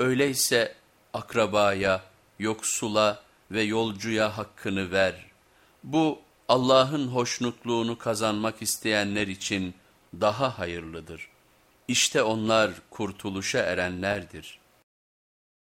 Öyleyse akrabaya, yoksula ve yolcuya hakkını ver. Bu Allah'ın hoşnutluğunu kazanmak isteyenler için daha hayırlıdır. İşte onlar kurtuluşa erenlerdir.''